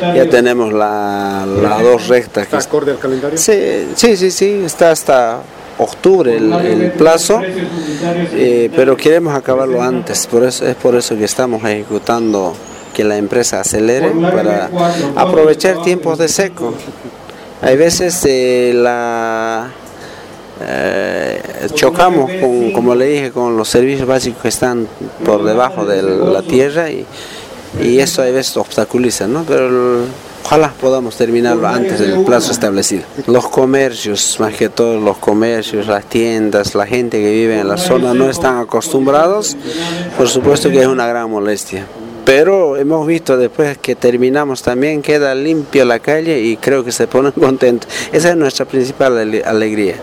ya tenemos las la dos rectas. ¿Está acorde al calendario? Sí, sí, sí, sí, está hasta octubre el, el plazo, eh, pero queremos acabarlo antes, por eso, es por eso que estamos ejecutando que la empresa acelere para aprovechar tiempos de seco. Hay veces eh, la eh, chocamos con, como le dije, con los servicios básicos que están por debajo de la tierra y, y eso a veces obstaculiza, ¿no? Pero ojalá podamos terminarlo antes del plazo establecido. Los comercios, más que todo los comercios, las tiendas, la gente que vive en la zona no están acostumbrados, por supuesto que es una gran molestia. Pero hemos visto después que terminamos también, queda limpia la calle y creo que se ponen contentos. Esa es nuestra principal ale- alegría.